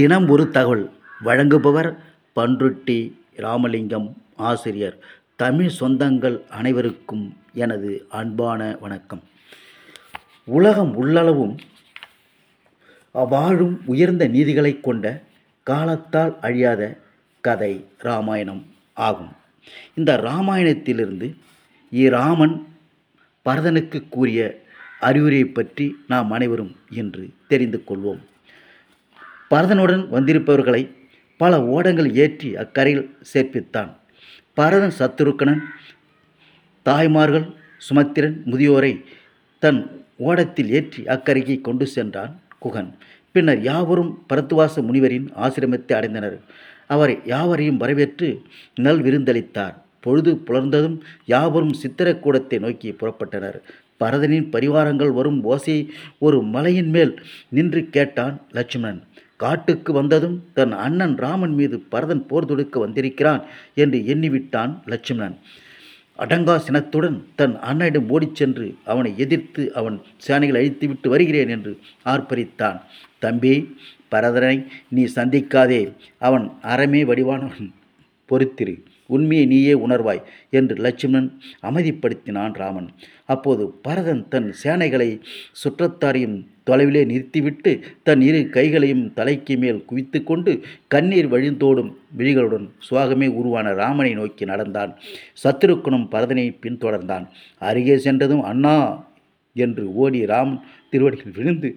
தினம் ஒரு தகவல். வழங்குபவர் பன்ருட்டி ராமலிங்கம் ஆசிரியர். தமிழ் சொந்தங்கள் அனைவருக்கும் எனது அன்பான வணக்கம். உலகம் உள்ளளவும் வாழும் உயர்ந்த நீதிகளை கொண்ட காலத்தால் அழியாத கதை ராமாயணம் ஆகும். இந்த ராமாயணத்திலிருந்து இராமன் பரதனுக்கு கூறிய அறிவுரையை பற்றி நாம் அனைவரும் இன்று தெரிந்து கொள்வோம். பரதனுடன் வந்திருப்பவர்களை பல ஓடங்கள் ஏற்றி அக்கரையில் சேர்ப்பித்தான். பரதன் சத்துருக்கணன் தாய்மார்கள் சுமத்திரன் முதியோரை தன் ஓடத்தில் ஏற்றி அக்கரைக்கு கொண்டு சென்றான் குகன். பின்னர் யாவரும் பரத்துவாச முனிவரின் ஆசிரமத்தை அடைந்தனர். அவர் யாவரையும் வரவேற்று நல் விருந்தளித்தார். பொழுது புலர்ந்ததும் யாவரும் சித்திரக்கூடத்தை நோக்கி புறப்பட்டனர். பரதனின் பரிவாரங்கள் வரும் ஓசையை ஒரு மலையின் மேல் நின்று கேட்டான் லட்சுமணன். காட்டுக்கு வந்ததும் தன் அண்ணன் ராமன் மீது பரதன் போர் தொடுக்க வந்திருக்கிறான் என்று எண்ணிவிட்டான் லட்சுமணன். அடங்கா சினத்துடன் தன் அண்ணனிடம் ஓடிச் சென்று அவனை எதிர்த்து அவன் சேனைகள் அழித்துவிட்டு வருகிறேன் என்று ஆர்ப்பரித்தான். தம்பி பரதனை நீ சந்திக்காதே. அவன் அறமே வடிவானவன். பொறுத்திரு. உண்மையை நீயே உணர்வாய் என்று லட்சுமணன் அமைதிப்படுத்தினான் ராமன். அப்போது பரதன் தன் சேனைகளை சுற்றத்தாரையும் தொலைவிலே நிறுத்திவிட்டு தன் இரு கைகளையும் தலைக்கு மேல் குவித்து கொண்டு கண்ணீர் வழிந்தோடும் விழிகளுடன் சுவாகமே உருவான ராமனை நோக்கி நடந்தான். சத்துருக்கனும் பரதனை பின்தொடர்ந்தான். அருகே சென்றதும் அண்ணா என்று ஓடி ராமன் திருவடியில் விழுந்து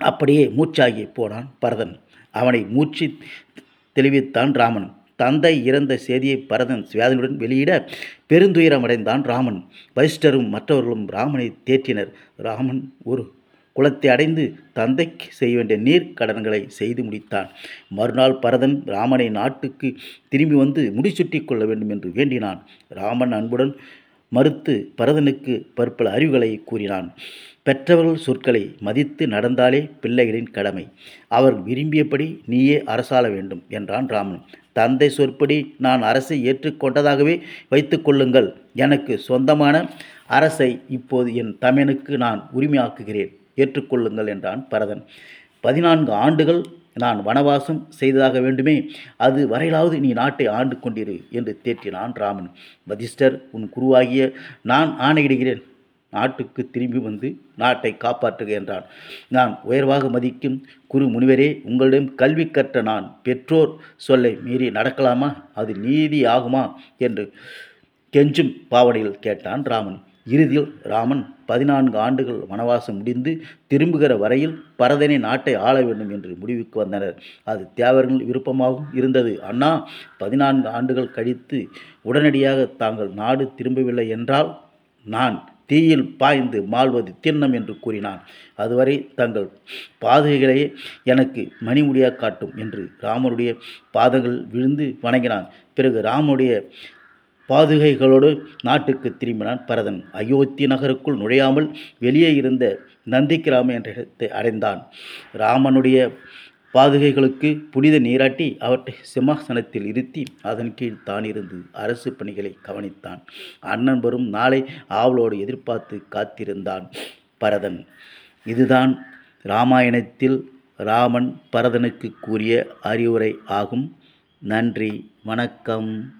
அப்படியே மூச்சாகி போனான் பரதன். அவனை மூச்சு தெளிவித்தான் ராமன். தந்தை இறந்த செய்தியை பரதன் வேதனையுடன் வெளியிட பெருந்துயரமடைந்தான் ராமன். வசிஷ்டரும் மற்றவர்களும் ராமனை தேற்றினர். ராமன் ஒரு குளத்தை அடைந்து தந்தைக்கு செய்ய வேண்டிய நீர் கடன்களை செய்து முடித்தான். மறுநாள் பரதன் ராமனை நாட்டுக்கு திரும்பி வந்து முடிச்சுட்டி கொள்ள வேண்டும் என்று வேண்டினான். ராமன் அன்புடன் மறுத்து பரதனுக்கு பற்பல அறிவுகளை கூறினான். பெற்றவர்கள் சொற்களை மதித்து நடந்தாலே பிள்ளைகளின் கடமை. அவர் விரும்பியபடி நீயே அரசாள வேண்டும் என்றான் ராமன். தந்தை சொற்படி நான் அரசை ஏற்றுக்கொண்டதாகவே வைத்து கொள்ளுங்கள் எனக்கு சொந்தமான அரசை இப்போது என் தமையனுக்கு நான் உரிமையாக்குகிறேன். ஏற்றுக்கொள்ளுங்கள் என்றான் பரதன். பதினான்கு ஆண்டுகள் நான் வனவாசம் செய்ததாக வேண்டுமே அது வரையிலாவது நீ நாட்டை ஆண்டு கொண்டிரு என்று தேற்றினான் ராமன். வதிஷ்டர் உன் குருவாகிய நான் ஆணையிடுகிறேன். நாட்டுக்கு திரும்பி வந்து நாட்டை காப்பாற்றுக என்றான். நான் உயர்வாக மதிக்கும் குரு முனிவரே உங்களிடம் கல்வி கற்ற நான் பெற்றோர் சொல்லை மீறி நடக்கலாமா? அது நீதி ஆகுமா? என்று கெஞ்சும் பாவனையில் கேட்டான் ராமன். இறுதியில் ராமன் பதினான்கு ஆண்டுகள் வனவாசம் முடிந்து திரும்புகிற வரையில் பரதனை நாட்டை ஆள வேண்டும் என்று முடிவுக்கு வந்தனர். அது தேவர்கள் விருப்பமாகவும் இருந்தது. அண்ணா பதினான்கு ஆண்டுகள் கழித்து உடனடியாக தாங்கள் நாடு திரும்பவில்லை என்றால் நான் தீயில் பாய்ந்து மாழ்வது திண்ணம் என்று கூறினான். அதுவரை தங்கள் பாதுகைகளையே எனக்கு மணிமுடியாக காட்டும் என்று ராமனுடைய பாதங்கள் விழுந்து வணங்கினான். பிறகு ராமனுடைய பாதுகைகளோடு நாட்டுக்கு திரும்பினான் பரதன். அயோத்தி நகருக்குள் நுழையாமல் வெளியே இருந்த நந்திக்கிராம என்ற இடத்தை அடைந்தான். ராமனுடைய பாதுகைகளுக்கு புனித நீராட்டி அவற்றை சிம்மாசனத்தில் இருத்தி அதன் கீழ் தான் இருந்து அரசு பணிகளை கவனித்தான். அண்ணன் வரும் நாளை ஆவலோடு எதிர்பார்த்து காத்திருந்தான் பரதன். இதுதான் இராமாயணத்தில் ராமன் பரதனுக்கு கூறிய அறிவுரை ஆகும். நன்றி வணக்கம்.